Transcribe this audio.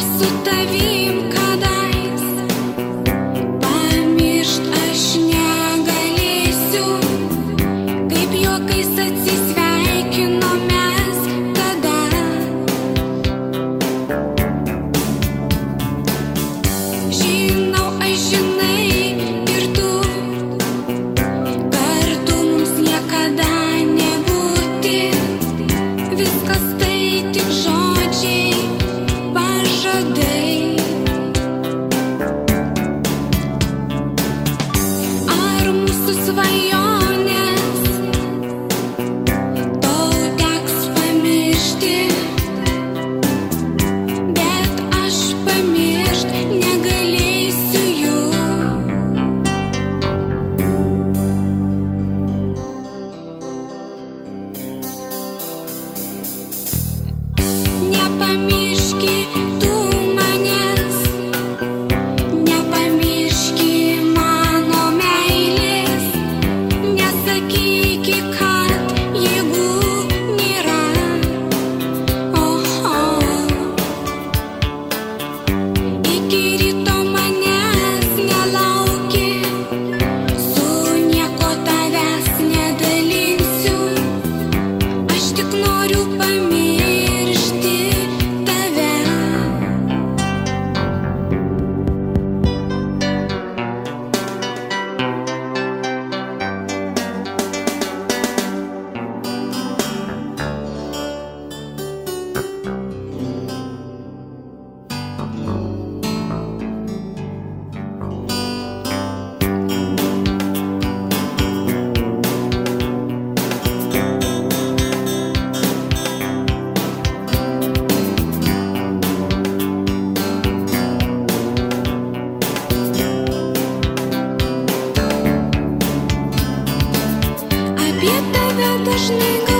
Posso te vir by me. Apie tave dažnai galvoju,